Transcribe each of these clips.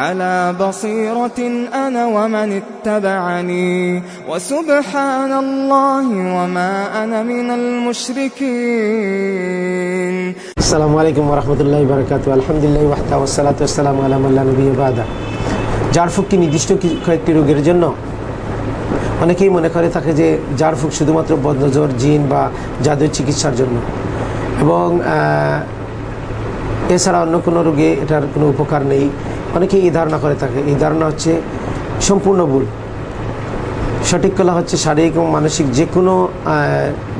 على بصيرة أنا ومن اتبعني وسبحان الله وما أنا من المشركين আসসালামু আলাইকুম রহমতুল্লাহ বারকাত আলহামদুলিল্লাহ ওয়াহদা ওসালাত আসসালাম আলাম আল্লাহ নবী বাদা জারফুক কি নির্দিষ্ট কি- কয়েকটি রোগের জন্য অনেকেই মনে করে থাকে যে জারফুক শুধুমাত্র বদনজর জিন বা জাদুর চিকিৎসার জন্য এবং আহ, এছাড়া অন্য কোনো রোগে এটার কোনো উপকার নেই অনেকেই এই ধারণা করে থাকে। এই ধারণা হচ্ছে সম্পূর্ণ ভুল। সঠিক কলা হচ্ছে শারীরিক এবং মানসিক যে কোনো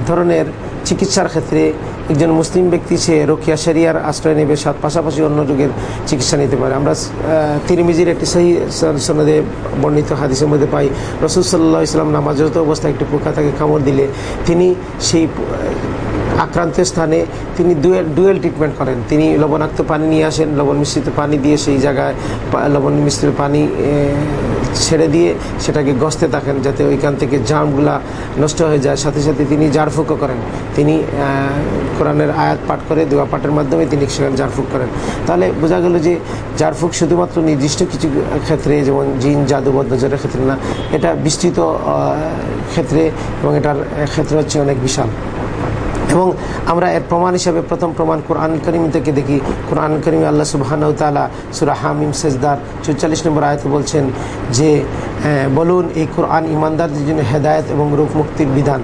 ধরনের চিকিৎসার ক্ষেত্রে একজন মুসলিম ব্যক্তি সে রোকিয়া শরিয়ার আশ্রয় নেবে, সাথ পাশাপাশি অন্য রোগের চিকিৎসা নিতে পারে। আমরা তিরমিজির একটি সেই সনদে বর্ণিত হাদিসের মধ্যে পাই, রসুল সাল্লাহ ইসলাম নামাজরত অবস্থায় একটি পোকা তাকে কামড় দিলে, তিনি সেই আক্রান্ত স্থানে তিনি ডুয়েল ডুয়েল ট্রিটমেন্ট করেন। তিনি লবণাক্ত পানি নিয়ে আসেন, লবণ মিশ্রিত পানি দিয়ে সেই জায়গায় লবণ মিশ্রিত পানি ছেড়ে দিয়ে সেটাকে গসতে থাকেন যাতে ওইখান থেকে জামগুলা নষ্ট হয়ে যায়। সাথে সাথে তিনি জারফুকও করেন। তিনি কোরআনের আয়াত পাঠ করে, দোয়া পাঠের মাধ্যমে তিনি সেখানে জারফুক করেন। তাহলে বোঝা গেল যে জারফুক শুধুমাত্র নির্দিষ্ট কিছু ক্ষেত্রে, যেমন জিন, জাদু বদ্ধজরের ক্ষেত্রে না, এটা বিস্তৃত ক্ষেত্রে এবং এটার ক্ষেত্র হচ্ছে অনেক বিশাল। এবং আমরা এর প্রমাণ হিসাবে প্রথম প্রমাণ কোরআন করিম থেকে দেখি। কোরআন করিম আল্লাহ সুবাহানাউ সুরা হামিম সেজদার চুয়াল্লিশ নম্বর আয়তে বলছেন যে হ্যাঁ, বলুন এই কোরআন ইমানদারদের জন্য হেদায়ত এবং রূপ মুক্তির বিধান।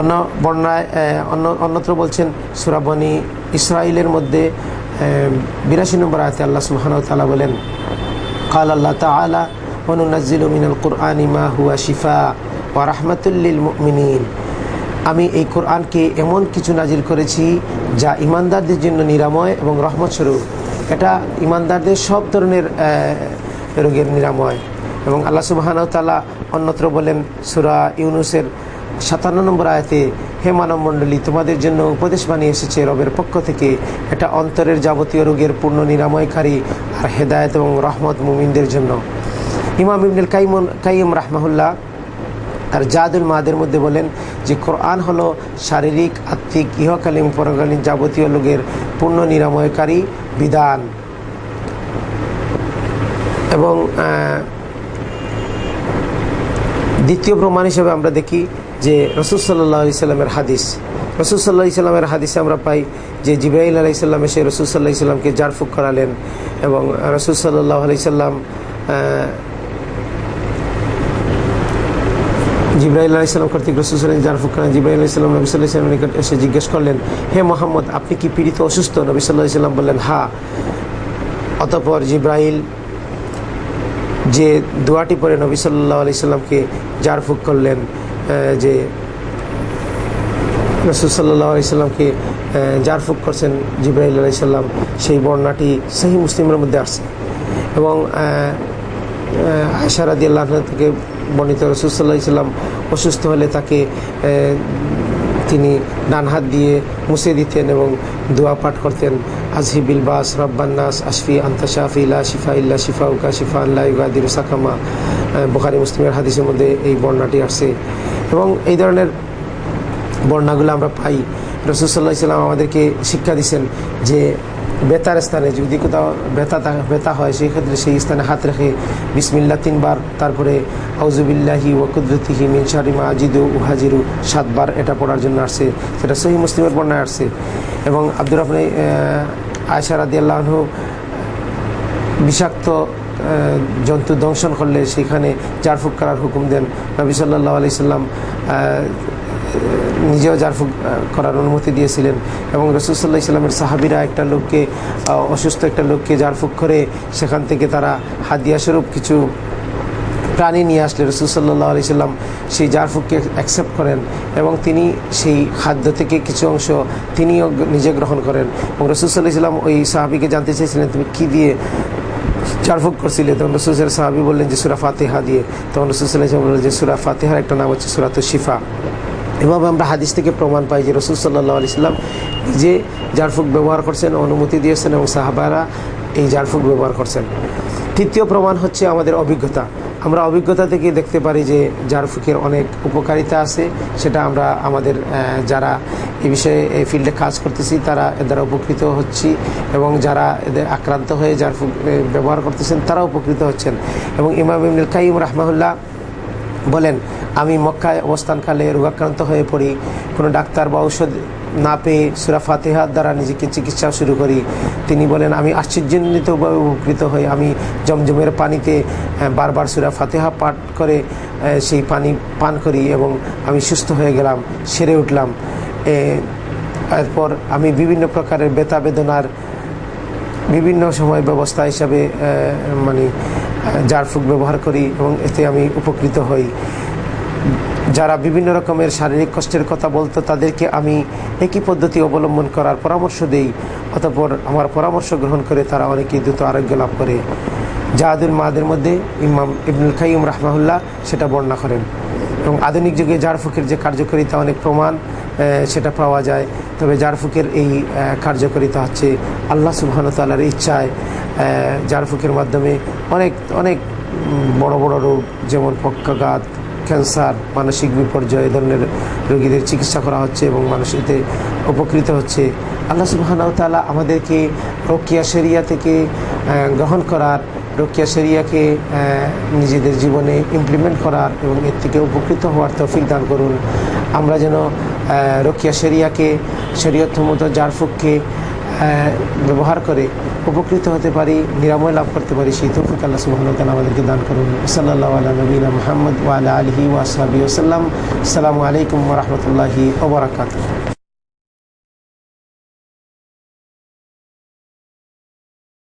অন্য বর্ণায় অন্য, অন্যত্র বলছেন সুরাবনী ইসরায়েলের মধ্যে বিরাশি নম্বর আয়তে আল্লাহ সুবাহানাউ তালা বলেন, কাল আল্লাহ তালা অনুনাজিল মিনাল কোরআন ইমা হুয়া শিফা ওয়া রাহমাতুল্লিল মিনীন আমি এই কোরআনকে এমন কিছু নাজির করেছি যা ইমানদারদের জন্য নিরাময় এবং রহমত স্বরূপ। এটা ইমানদারদের সব ধরনের রোগের নিরাময়। এবং আল্লাহ সুবাহান তালা অন্যত্র বলেন সুরা ইউনুসের সাতান্ন নম্বর আয়াতে, হে মানব মণ্ডলী তোমাদের জন্য উপদেশ বানিয়ে এসেছে রবের পক্ষ থেকে। এটা অন্তরের যাবতীয় রোগের পূর্ণ নিরাময়কারী আর হেদায়ত এবং রহমত মুমিনদের জন্য। ইমাম ইবনুল কাইমন কাইম রাহমাহুল্লাহ তার জাদুল মাদের মধ্যে বলেন যে কোরআন হলো শারীরিক, আত্মিক, ইহকালীন পরকালীন যাবতীয় লোকের পূর্ণ নিরাময়কারী বিধান। এবং দ্বিতীয় প্রমাণ হিসেবে আমরা দেখি যে রসুল সাল্লাহ হাদিস। রসুল সাল্লাহ ইসলামের হাদিসে আমরা পাই যে জিব্রাহিল আলাহ ইসলাম এসে রসুল ইসলামকে জারফুক করালেন এবং রসুল সাল্লাহ আলি জিব্রাহিল আলাহ ইসলাম কর্তৃক রসুল সাল্লাম জারফুক করেন জিব্রাহিল ইসলাম নবী সাল্লাহ নিকট এসে জিজ্ঞেস করলেন, হে মোহাম্মদ, আপনি কি পীড়িত, অসুস্থ? নবী সাল্লাহ বললেন, হা। অতপর জিব্রাহিল যে দোয়াটি পরে নবী সাল্লাহ আলি সাল্লামকে জারফুক করলেন যে রসুল সাল্লাহ আলি সাল্লামকে জারফুক করছেন জিব্রাহিল আলি সাল্লাম সেই বর্ণাটি সেই মুসলিমের মধ্যে আসছে। এবং আশারাদি আল্লাহ থেকে বর্ণিত রসুল সাল্লাহ সাল্লাম অসুস্থ হলে তাকে তিনি ডান হাত দিয়ে মুছে দিতেন এবং দোয়া পাঠ করতেন। আজহিবিল বাস রব্বান্নাস আশফি আন্তা শাফি ইলা শিফা ইল্লা শিফা উকা শিফা আল্লাহ ইগাদির সাকামা বোখারি, মুসলিমের হাদিসের মধ্যে এই বর্ণাটি আসছে। এবং এই ধরনের বর্ণাগুলো আমরা পাই। রসুল সাল্লাহ ইসলাম আমাদেরকে শিক্ষা দিচ্ছেন যে বেতার স্থানে যদি কোথাও থা- ব্যথা হয় সেই ক্ষেত্রে সেই স্থানে হাত রেখে বিসমিল্লা তিনবার, তারপরে আউজুবিল্লাহি ওয়াকুদ্রতিহি মিনসারিমা আজিদু হাজিরু সাতবার এটা পড়ার জন্য আসছে। সেটা সহি মুসলিমের বর্ণায় আসছে। এবং আব্দুর রহমান আয়সা রাদি আল্লাহ বিষাক্ত জন্তু দংশন করলে সেখানে জারফুক করার হুকুম দেন। নবী সাল্লাহ আলি সাল্লাম নিজেও জারফুক আহ, করার অনুমতি দিয়েছিলেন এবং রসুলসাল্লাহ ইসলামের সাহাবিরা একটা লোককে অসুস্থ একটা লোককে জারফুক করে সেখান থেকে তারা হাদিয়া স্বরূপ কিছু প্রাণী নিয়ে আসলে রসুল সাল্লাহ আলি সাল্লাম সেই জারফুককে অ্যাকসেপ্ট করেন এবং তিনি সেই খাদ্য থেকে কিছু অংশ তিনিও নিজে গ্রহণ করেন। এবং রসুল সাল্লাহ ইসলাম ওই সাহাবিকে জানতে চেয়েছিলেন তুমি কী দিয়ে চারফুক করছিলে? তখন রসুলের সাহাবি বললেন যে সুরা ফাতেহা দিয়ে। তখন রসুল ইসলাম বললেন যে সুরা ফাতেহার একটা নাম হচ্ছে সুরাত শিফা। এভাবে আমরা হাদিস থেকে প্রমাণ পাই যে রসুল সাল্লাহ আলি সাল্লাম নিজে জারফুক ব্যবহার করছেন, অনুমতি দিয়েছেন এবং সাহাবারা এই জারফুক ব্যবহার করছেন। তৃতীয় প্রমাণ হচ্ছে আমাদের অভিজ্ঞতা। আমরা অভিজ্ঞতা থেকে দেখতে পারি যে জারফুকের অনেক উপকারিতা আছে, সেটা আমরা আমাদের যারা এই বিষয়ে এই ফিল্ডে কাজ করতেছি, তারা এর দ্বারা উপকৃত হচ্ছি এবং যারা এদের আক্রান্ত হয়ে জারফুক ব্যবহার করতেছেন তারা উপকৃত হচ্ছেন। এবং ইমাম ইমনুল কাইম রহমাহুল্লাহ বলেন, আমি মক্কায় অবস্থানকালে রোগাক্রান্ত হয়ে পড়ি। কোনো ডাক্তার বা ঔষধ না পেয়ে সুরা ফাতেহার দ্বারা নিজেকে চিকিৎসা শুরু করি। তিনি বলেন, আমি আশ্চর্যজনিতভাবে উপকৃত হই। আমি জমজমের পানিতে বারবার সুরা ফাতেহা পাঠ করে সেই পানি পান করি এবং আমি সুস্থ হয়ে গেলাম, সেরে উঠলাম। এরপর আমি বিভিন্ন প্রকারের বেতা বেদনার বিভিন্ন সময় ব্যবস্থা হিসাবে মানে জারফুক ব্যবহার করি এবং এতে আমি উপকৃত হই। যারা বিভিন্ন রকমের শারীরিক কষ্টের কথা বলতো, তাদেরকে আমি একই পদ্ধতি অবলম্বন করার পরামর্শ দেই। অতপর আমার পরামর্শ গ্রহণ করে তারা অনেকেই দ্রুত আরোগ্য লাভ করে। জাহাদুল মাহাদের মধ্যে ইমাম ইবনুল খাইম রাহমাহুল্লাহ সেটা বর্ণনা করেন। এবং আধুনিক যুগে জারফুকের যে কার্যকারিতা অনেক প্রমাণ সেটা পাওয়া যায়। তবে জারফুকের এই কার্যকারিতা হচ্ছে আল্লাহ সুবাহতালার ইচ্ছায়। জারফুকের মাধ্যমে অনেক অনেক বড় বড় রোগ যেমন পক্ষাঘাত, ক্যান্সার, মানসিক বিপর্যয় এ ধরনের রোগীদের চিকিৎসা করা হচ্ছে এবং মানুষ এতে উপকৃত হচ্ছে। আল্লাহ সুবাহানাউতালা আমাদেরকে রকিয়া শরিয়া থেকে গ্রহণ করার, রকিয়া শরিয়াকে নিজেদের জীবনে ইমপ্লিমেন্ট করার এবং এর থেকে উপকৃত হওয়ার তৌফিক দান করুন। আমরা যেন রকিয়া শরিয়াকে শরীয়তমত জারফুককে ব্যবহার করে উপকৃত হতে পারি, নিরাময় লাভ করতে পারি, সেই তৌফিক আল্লাহ সুবাহতাল আমাদেরকে দান করুন। সাল্লাহ আল্লাহ নবীনা মোহাম্মদ ওয়ালা আলহি ওয়াসাবি ওসাল্লাম আসসালামু আলাইকুম রহমতুল্লাহি ওবরাকাত